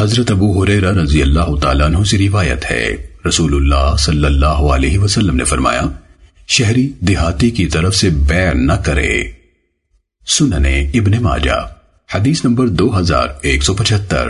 حضرت ابو حریرہ رضی اللہ تعالیٰ عنہ سے روایت ہے۔ رسول اللہ صلی اللہ علیہ وسلم نے فرمایا، شہری دیہاتی کی طرف سے بیر نہ کرے۔ سننے ابن ماجہ، حدیث نمبر دو ہزار ایک سو پچھتر